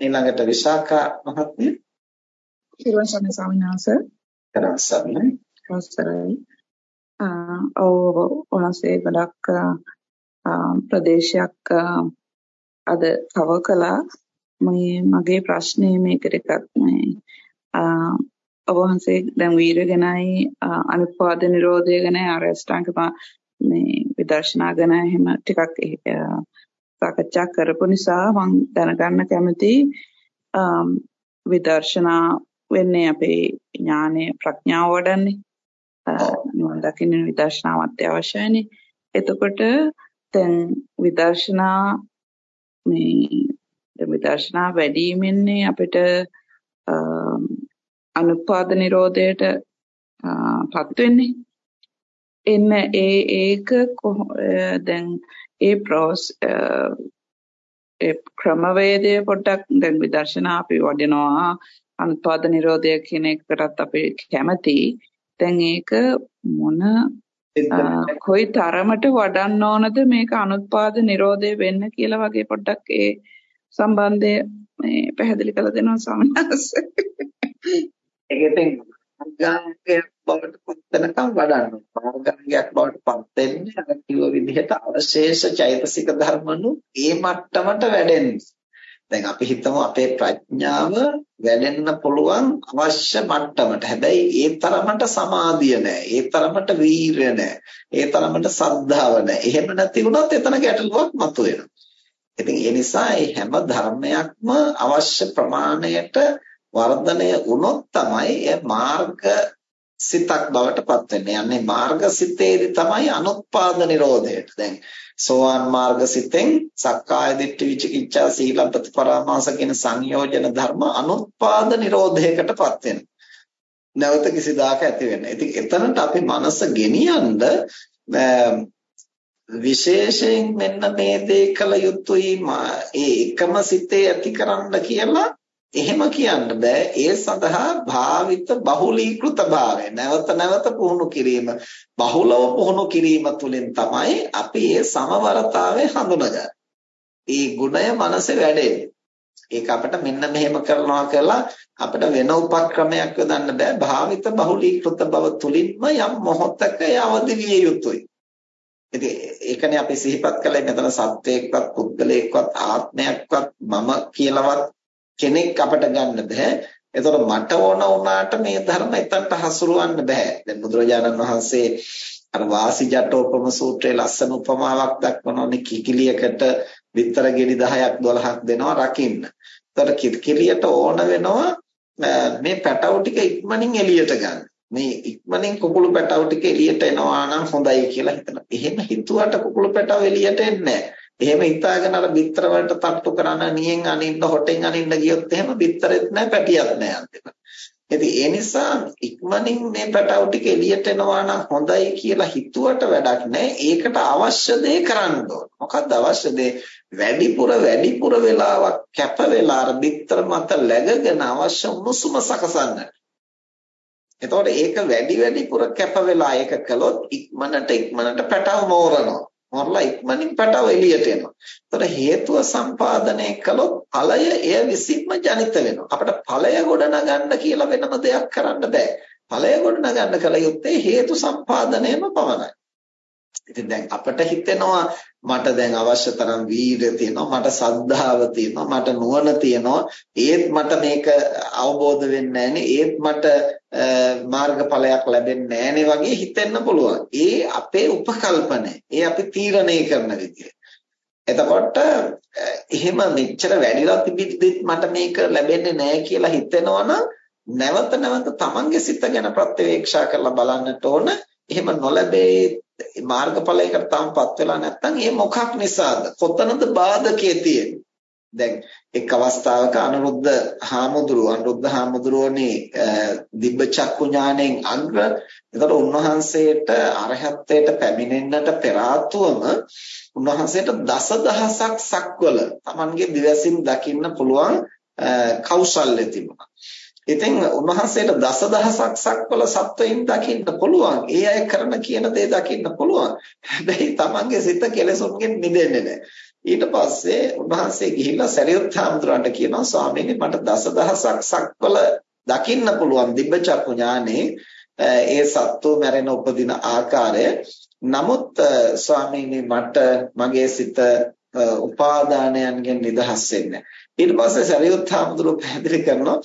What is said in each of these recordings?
ඊළඟට විශාඛා මහත්මිය. ඊළඟ ස්වාමීන් වහන්සේ. කරස්සන්නේ. අවසරයි. ඔව් ඔනසේ ගොඩක් ප්‍රදේශයක් අද කව කළා. මේ මගේ ප්‍රශ්නේ මේකට එකක් මේ ඔබ වහන්සේ දැන් වීර ගැනයි අනුපාද නිරෝධය ගැන අරස්ටාංග මේ විදර්ශනා ගැන එහෙම ටිකක් සාකච්ඡා කරපු නිසා මම දැනගන්න කැමති විදර්ශනා වෙන්නේ අපේ ඥානය ප්‍රඥාව වඩන්නේ. නිවන් දකින්න විදර්ශනාව අත්‍යවශ්‍යයිනේ එතකොට දැන් විදර්ශනා මේ විදර්ශනා වැඩිමින්නේ අපිට අනුපාද නිරෝධයට පත් වෙන්නේ එන්න ඒ ඒක දැන් ඒ ප්‍රොස් ඒ ක්‍රමවේදය පොඩ්ඩක් දැන් විදර්ශනා අපි වඩනවා අනුපාද නිරෝධය කියන එකටත් අපි කැමති දැන් ඒක මොන කොයි තරමට වඩන්න ඕනද මේක අනුත්පාද නිරෝධය වෙන්න කියලා වගේ පොඩ්ඩක් ඒ සම්බන්ධය මේ පැහැදිලි කරලා දෙනවා ස්වාමීන් වහන්සේ. ඒකෙන් මාර්ගාංගයක් බවට පත් වෙනකම් වඩන්න. මාර්ගාංගයක් බවට පත් වෙන්නේ අර කිව්ව විදිහට අවශේෂ චෛතසික ධර්මනු ඒ මට්ටමට වැඩෙන්නේ. දැන් අපි හිතමු අපේ ප්‍රඥාව වැඩෙන්න පුළුවන් අවශ්‍ය මට්ටමට. හැබැයි ඒ තරමට සමාධිය නැහැ. ඒ තරමට වීරය නැහැ. ඒ තරමට සද්ධාව නැහැ. එහෙම නැති වුණොත් එතන ගැටලුවක් මතුවෙනවා. ඉතින් ඒ නිසා මේ හැම ධර්මයක්ම අවශ්‍ය ප්‍රමාණයට වර්ධනය වුණොත් තමයි ඒ මාර්ග සිතක් බවට පත් වෙන්නේ. යන්නේ මාර්ග සිතේදී තමයි අනුත්පාද නිරෝධයට. දැන් සෝවාන් මාර්ග සිතෙන් සක්කාය දිට්ඨි විචිකිච්ඡා සීලබ්බත පරාමාස කියන සංයෝජන ධර්ම අනුත්පාද නිරෝධයකටපත් වෙනවා. නැවත කිසිදාක ඇති වෙන්නේ. ඉතින් එතනට අපි මනස ගෙනියනද විශේෂයෙන් මෙන්න මේ දේ කළ යුතුයි ඒ එකම සිතේ ඇතිකරන්න කියලා එහෙම කියන්න බෑ ඒ සඳහා භාවිත බහුලීකృత භාවය නැවත නැවත පුහුණු කිරීම බහුලව පුහුණු කිරීම තුළින් තමයි අපි මේ සමවරතාවය හඳුනගන්නේ. ඒ ගුණය මනසේ වැඩෙන්නේ. ඒක අපිට මෙන්න මෙහෙම කරනවා කියලා අපිට වෙන උපක්‍රමයක් යොදන්න බෑ භාවිත බහුලීකృత බව තුළින්ම යම් මොහොතක අවදි විය යුතුයි. ඉතින් ඒකනේ අපි සිහිපත් කළේ මෙතන සත්වයක්වත් පුද්ගලයෙක්වත් ආත්මයක්වත් මම කියලාවත් කෙනෙක් අපට ගන්න බෑ. එතකොට මට ඕන වුණාට මේ ධර්ම එතනට හසුරවන්න බෑ. දැන් බුදුරජාණන් වහන්සේ අර වාසි ජටෝපම සූත්‍රයේ ලස්සන උපමාවක් දක්වනවානේ කිකිලියකට විතර ගෙඩි 10ක් 12ක් දෙනවා රකින්න. එතකොට කිකිලියට ඕන වෙනවා මේ පැටව ටික ඉක්මනින් එළියට ගන්න. මේ ඉක්මනින් කුකුළු පැටව ටික එළියට එනවා නම් හොඳයි කියලා හිතනවා. එහෙම හිතුවට කුකුළු පැටව එළියට එන්නේ නැහැ. එහෙම හිතාගෙන අර බිත්තර වලට තට්ටු කරන නියෙන් අනින්න හොටෙන් අනින්න ගියොත් එහෙම බිත්තරෙත් නැහැ පැටියක් නැහැ අන්තිමට. ඉතින් ඒ නිසා ඉක්මනින් මේ පැටව ටික එළියට එනවා නම් හොඳයි කියලා හිතුවට වැඩක් නැහැ. ඒකට අවශ්‍ය දේ කරන්න ඕන. මොකක්ද අවශ්‍ය දේ? වැඩිපුර වැඩිපුර වෙලාවක් කැප වෙලා අර බිත්තර මත läගගෙන අවශ්‍ය උණුසුම සකසන්න. එතකොට ඒක වැඩි වැඩිපුර කැප වෙලා ඒක කළොත් ඉක්මනට ඉක්මනට පැටව මෝරනවා. මරලා ඉක්මනින් පැටව එළියට එනවා. ඒතර හේතුව සම්පාදනය කළොත් ඵලය එය විසින්ම ජනිත වෙනවා. අපිට ඵලය ගොඩනගන්න කියලා වෙනම දෙයක් කරන්න බෑ. ඵලය ගොඩනගන්න කල යුත්තේ හේතු සම්පාදනයම පමණයි. ඉතින් දැන් අපිට හිතෙනවා මට දැන් අවශ්‍ය තරම් වීරිය තියෙනවා මට සද්ධාව තියෙනවා මට නුවණ තියෙනවා ඒත් මට මේක අවබෝධ වෙන්නේ ඒත් මට මාර්ගඵලයක් ලැබෙන්නේ නැහනේ වගේ හිතෙන්න පුළුවන්. ඒ අපේ උපකල්පනය. ඒ අපි තීරණය කරන විදිය. එතකොට එහෙම මෙච්චර වැඩිලා තිබිද්දිත් මට මේක ලැබෙන්නේ නැහැ කියලා හිතෙනවනම් නැවත නැවත තමන්ගේ සිත ගැන ප්‍රත්‍යවේක්ෂා කරලා බලන්නට ඕන. එහෙම නොලැබේ මාර්ගඵලයකට තාමපත් වෙලා නැත්නම් ඒ මොකක් නිසාද? කොතනද බාධකයේ තියෙන්නේ? දැන් එක් අවස්ථාවක අනුරුද්ධ හාමුදුරුව අනුරුද්ධ හාමුදුරුවනේ දිබ්බ චක්කු ඥාණයෙන් අග්‍ර එතකොට උන්වහන්සේට අරහත්ත්වයට පැමිණෙන්නට පෙර උන්වහන්සේට දසදහසක් සක්වල Tamanගේ දිවසින් දකින්න පුළුවන් කෞශල්‍ය තිබුණා. ඉතින් උන්වහන්සේට දසදහසක් සක්වල සත්වයින් දකින්න පුළුවන්. ඒ අය කරන කියන දේ දකින්න පුළුවන්. හැබැයි Tamanගේ සිත කෙලෙසුන්ගෙන් මිදෙන්නේ නැහැ. ඊට පස්සේ උන්වහන්සේ ගිහිල්ලා සරියුත් හාමුදුරන්ට කියනවා ස්වාමීනි මට දසදහසක් සක්වල දකින්න පුළුවන් දිබ්බචක්කු ඥානේ ඒ සත්තු මැරෙන උපදින ආකාරය නමුත් ස්වාමීනි මට මගේ සිත උපාදානයන්ගෙන් නිදහස් වෙන්නේ ඊට පස්සේ සරියුත් හාමුදුරුවෝ පැහැදිලි කරනවා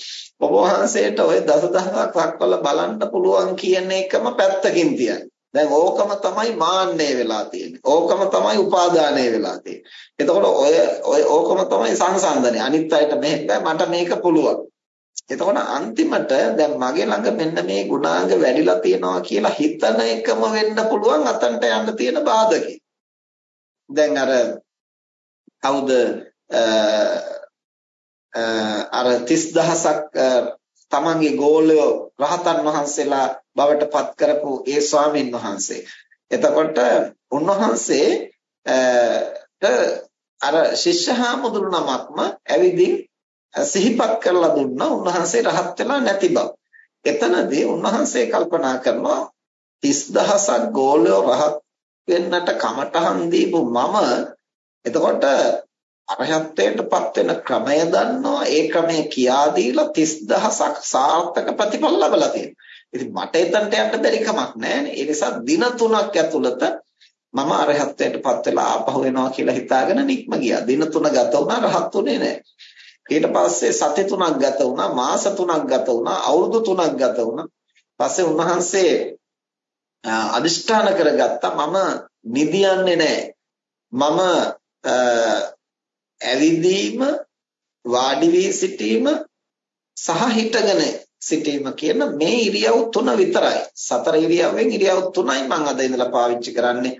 ඔබ වහන්සේට ওই දසදහසක් රක්වල බලන්න පුළුවන් කියන එකම පැත්තකින් තියන්න. දැන් ඕකම තමයි මාන්නය වෙලා තියෙන්නේ. ඕකම තමයි උපාදානය වෙලා තියෙන්නේ. එතකොට ඔය ඔය ඕකම තමයි සංසන්දනය. අනිත් අයට මෙහෙම මට මේක පුළුවන්. එතකොට අන්තිමට දැන් මගේ ළඟ මෙන්න මේ ගුණාංග වැඩිලා තියෙනවා කියලා හිතන එකම වෙන්න පුළුවන් අතන්ට යන්න තියෙන බාධකේ. දැන් අර කවුද අර 30000ක් තමන්ගේ ගෝලයෝ රහතන් වහන්සේලා බවට පත් කරපු ඒ ස්වාමින් වහන්සේ. එතකොට උන්වහන්සේ අර ශිෂ්‍ය හාමුදුරු නමක්ම ඇවිදින් සිහිපත් කරලා දුන්නා උන්වහන්සේ රහත් වෙලා නැති බව. එතනදී උන්වහන්සේ කල්පනා කරනවා 30000ක් ගෝලයෝ රහත් වෙන්නට කමටහන් දීපු මම එතකොට අරහත්ත්වයටපත් වෙන ක්‍රමය දන්නවා ඒ ක්‍රමය කියා දීලා 30000ක් සාර්ථක ප්‍රතිඵල ලැබලා තියෙනවා. ඉතින් මට එතනට යන්න බැරි කමක් නැහැ. ඒ නිසා දින 3ක් ඇතුළත මම අරහත්ත්වයටපත් වෙලා ආපහු වෙනවා කියලා හිතාගෙන නික්ම ගියා. දින 3 ගත වුණා රහත් උනේ නැහැ. ඊට පස්සේ සති 3ක් ගත වුණා, මාස 3ක් ගත වුණා, අවුරුදු 3ක් ගත වුණා. පස්සේ උන්වහන්සේ අදිෂ්ඨාන කරගත්තා මම නිදියන්නේ නැහැ. මම ඇවිදීම වාඩි වී සිටීම සහ හිටගෙන සිටීම කියන මේ ඉරියව් තුන විතරයි. සතර ඉරියව්වෙන් ඉරියව් තුනයි මම අද ඉඳලා පාවිච්චි කරන්නේ.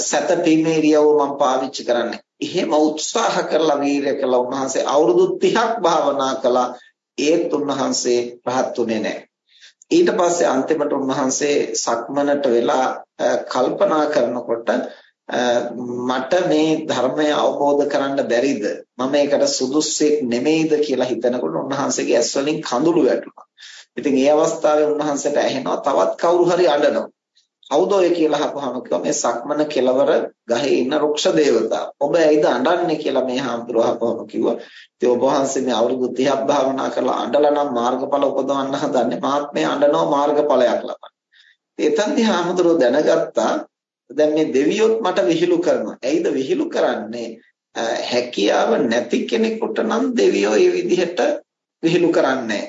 සතපීමේ ඉරියව්ව මම පාවිච්චි කරන්නේ. එහෙම උත්සාහ කරලා වීරය කළා උන්වහන්සේ අවුරුදු 30ක් භාවනා කළා. ඒත් උන්වහන්සේ රහත් උනේ නැහැ. ඊට පස්සේ අන්තිමට උන්වහන්සේ සක්මනට වෙලා කල්පනා කරනකොට මට මේ ධර්මය අවබෝධ කරන්න බැරිද මම ඒකට සුදුස්සෙක් නෙමෙයිද කියලා හිතනකොට උන්වහන්සේගේ ඇස් වලින් කඳුළු වැටුණා. ඉතින් ඒ අවස්ථාවේ උන්වහන්සේට ඇහෙනවා තවත් කවුරු හරි අඬනවා. කවුද ඔය කියලා අහපුවාම කිව්වා මේ සක්මන කෙලවර ගහේ ඉන්න රුක්ෂ දේවතා. ඔබ ඇයිද අඬන්නේ කියලා මේ හාමුදුරුවෝ අහපුවාම කිව්වා. ඉතින් ඔබ වහන්සේ මේ අවුරුදු 30ක් භාවනා කරලා අඬලා නම් මාර්ගඵල උපදවන්න හදන්නේ. මාත් මේ අඬනවා මාර්ගඵලයක් ලබන්න. එතෙන්දී හාමුදුරුවෝ දැනගත්තා දැන් මේ දෙවියොත් මට විහිළු කරනවා. ඇයිද විහිළු කරන්නේ? හැකියාව නැති කෙනෙකුට නම් දෙවියෝ ඒ විදිහට විහිළු කරන්නේ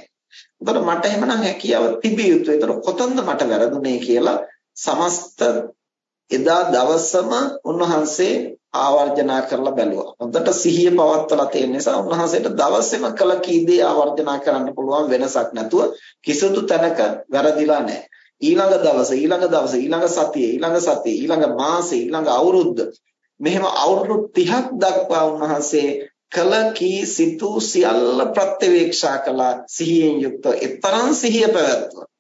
නැහැ. මට එහෙමනම් හැකියාව තිබිය යුතුයි. ඒතර කොතනද මට වැරදුනේ කියලා සමස්ත එදා දවසම උන්වහන්සේ ආවර්ජනා කරලා බැලුවා. හොඳට සිහිය පවත්වලා තියෙන නිසා උන්වහන්සේට දවසේම කළ කී දේ ආවර්ජනා කරන්න පුළුවන් වෙනසක් නැතුව කිසිදු තැනක වැරදිලා නැහැ. ඊළඟ දවස ඊළඟ දවස ඊළඟ සතිය ඊළඟ සතිය ඊළඟ මාසෙ ඊළඟ අවුරුද්ද. මෙහෙම අවුරුදු 30ක් දක්වා උන්වහන්සේ කල කී සිතූ සියල්ල ප්‍රත්‍යවේක්ෂා කළා සිහියෙන් යුක්තව. එතරම් සිහිය පැවැත්වුවා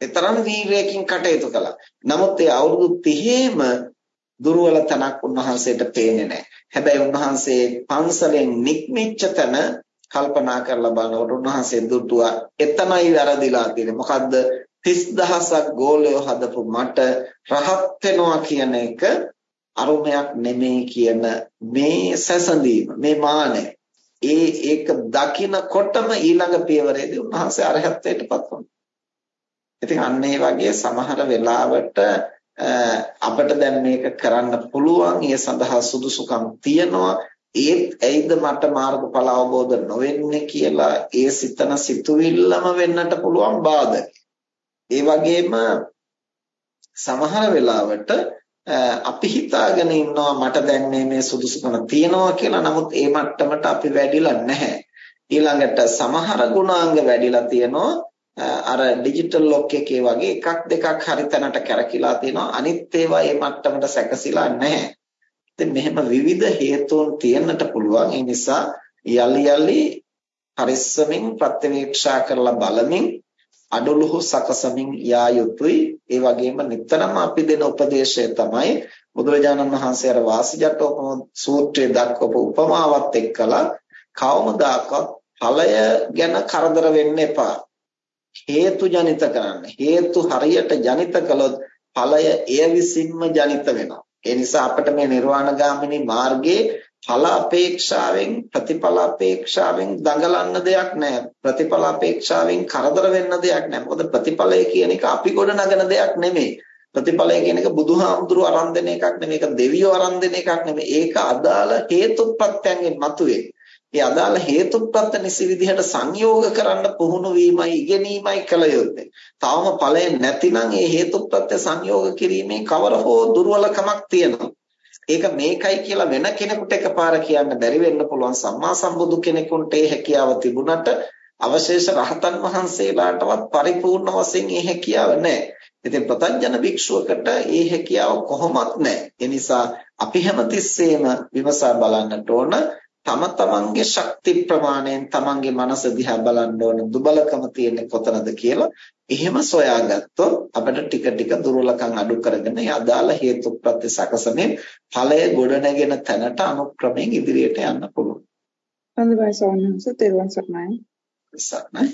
එතරම් වීරයකින් කටයුතු කළා. නමුත් ඒ අවුරුදු 30ෙම දුර්වල තනක් උන්වහන්සේට පේන්නේ නැහැ. හැබැයි උන්වහන්සේ පන්සලෙන් නික්මිච්ච තැන කල්පනා කරලා බලනකොට උන්වහන්සේ දුටුවා. එතනයි වැරදිලා තියෙන්නේ. මොකද්ද? 30000ක් ගෝලයෝ හදපු මට රහත් වෙනවා කියන එක අරුමයක් නෙමෙයි කියන මේ සැසඳීම මේ මානය ඒ ඒක දකිනකොටම ඊළඟ පියවරේදී උන්වහන්සේ අරහත්ත්වයටපත් වුණා. ඉතින් අන්න ඒ වගේ සමහර වෙලාවට අපිට දැන් මේක කරන්න පුළුවන් ඒ සඳහා සුදුසුකම් තියනවා ඒත් ඇයිද මට මාර්ගඵල අවබෝධ නොවෙන්නේ කියලා ඒ සිතන සිතුවිල්ලම වෙන්නට පුළුවන් බාධක. ඒ වගේම සමහර වෙලාවට අපි හිතාගෙන ඉන්නවා මට දැන් මේ මේ සුදුසුකම තියෙනවා කියලා. නමුත් ඒ මට්ටමට අපි වැඩිලා නැහැ. ඊළඟට සමහර ගුණාංග වැඩිලා තියෙනවා. අර ඩිජිටල් ලොක් එකේ වගේ එකක් දෙකක් හරි තැනට කැරකිලා තියෙනවා. අනිත් ඒවා ඒ මට්ටමට සැකසিলা නැහැ. ඉතින් මෙහෙම විවිධ හේතුන් තියෙන්නට පුළුවන්. ඒ නිසා යලි යලි පරිස්සමින් ප්‍රත්‍යවේක්ෂා කරලා බලමින් අඩලුහු සකසමින් යා යුතුයි. ඒ වගේම නිතරම අපි දෙන උපදේශය තමයි බුදුරජාණන් වහන්සේ අර වාසිජට්ඨෝපම සූත්‍රයේ දක්වපු උපමාවත් එක්කලා කවමදාකවත් ඵලය ගැන කරදර වෙන්න එපා. හේතු ජනිත කරන්න. හේතු හරියට ජනිත කළොත් ඵලය එය විසින්ම ජනිත වෙනවා. ඒ නිසා අපිට මේ නිර්වාණගාමිනී මාර්ගයේ ඵල අපේක්ෂාවෙන් ප්‍රතිඵල අපේක්ෂාවෙන් දඟලන්න දෙයක් නැහැ. ප්‍රතිඵල අපේක්ෂාවෙන් කරදර වෙන්න දෙයක් නැහැ. මොකද ප්‍රතිඵලය කියන එක අපි ගොඩ නගන දෙයක් නෙමෙයි. ප්‍රතිඵලය කියන එක බුදුහාමුදුරුව අරන් දෙන එකක් නෙමෙයි. ඒක දෙවියෝ අරන් දෙන එකක් නෙමෙයි. ඒක අදාළ හේතුප්‍රත්‍යයෙන් මතුවේ. ඒ අදාළ හේතුප්‍රත්‍ය නිසි විදිහට සංයෝග කරන්න පුහුණු වීමයි ඉගෙනීමයි කළ යුත්තේ. තාම ඵලය නැතිනම් ඒ හේතුප්‍රත්‍ය සංයෝග කිරීමේ කවර හෝ දුර්වලකමක් තියෙනවා. ඒක මේකයි කියලා වෙන කෙනෙකුට එකපාර කියන්න බැරි වෙන්න පුළුවන් සම්මා සම්බුදු කෙනෙකුට ඒ හැකියාව තිබුණට අවශේෂ රහතන් වහන්සේලාටවත් පරිපූර්ණ වශයෙන් ඒ හැකියාව නැහැ. ඉතින් ප්‍රත්‍යඥ භික්ෂුවකට ඒ හැකියාව කොහොමත් නැහැ. ඒ නිසා අපි හැමතිස්සෙම විමසා බලන්නට ඕන තම තමන්ගේ ශක්ති ප්‍රමාණයෙන් තමන්ගේ මනස දිහා බලන්න ඕන දුබලකම තියෙන්නේ කොතනද කියලා එහෙම සොයාගත්තොත් අපිට ටික ටික දුර්වලකම් අඩු කරගෙන ඒ අදාළ හේතු ප්‍රත්‍ය සකසමින් ඵලය ගොඩනගෙන තැනට අනුක්‍රමයෙන් ඉදිරියට යන්න පුළුවන්. හොඳයි සෝනහස තෙරුවන් සරණයි. සරණයි.